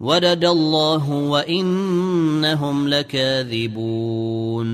ودد الله وانهم لكاذبون